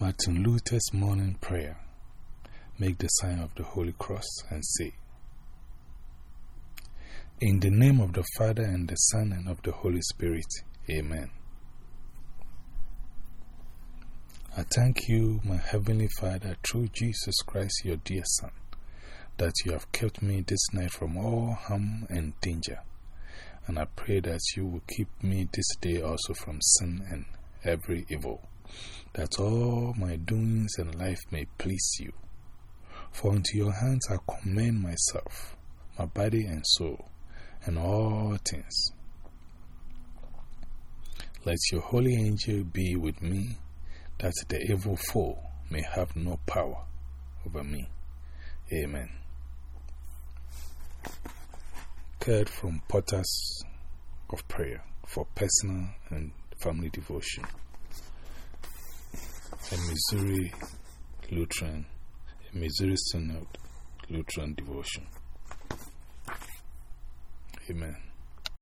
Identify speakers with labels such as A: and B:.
A: Martin Luther's morning prayer. Make the sign of the Holy Cross and say, In the name of the Father and the Son and of the Holy Spirit, Amen. I thank you, my Heavenly Father, through Jesus Christ, your dear Son, that you have kept me this night from all harm and danger. And I pray that you will keep me this day also from sin and every evil that all my doings in life may please you. For into your hands I commend myself, my body and soul, and all things. Let your holy angel be with me, that the evil foe may have no power over me. Amen. Card from Portals of Prayer for personal and family devotion a Missouri Lutheran, a Missouri Synod Lutheran devotion. Amen.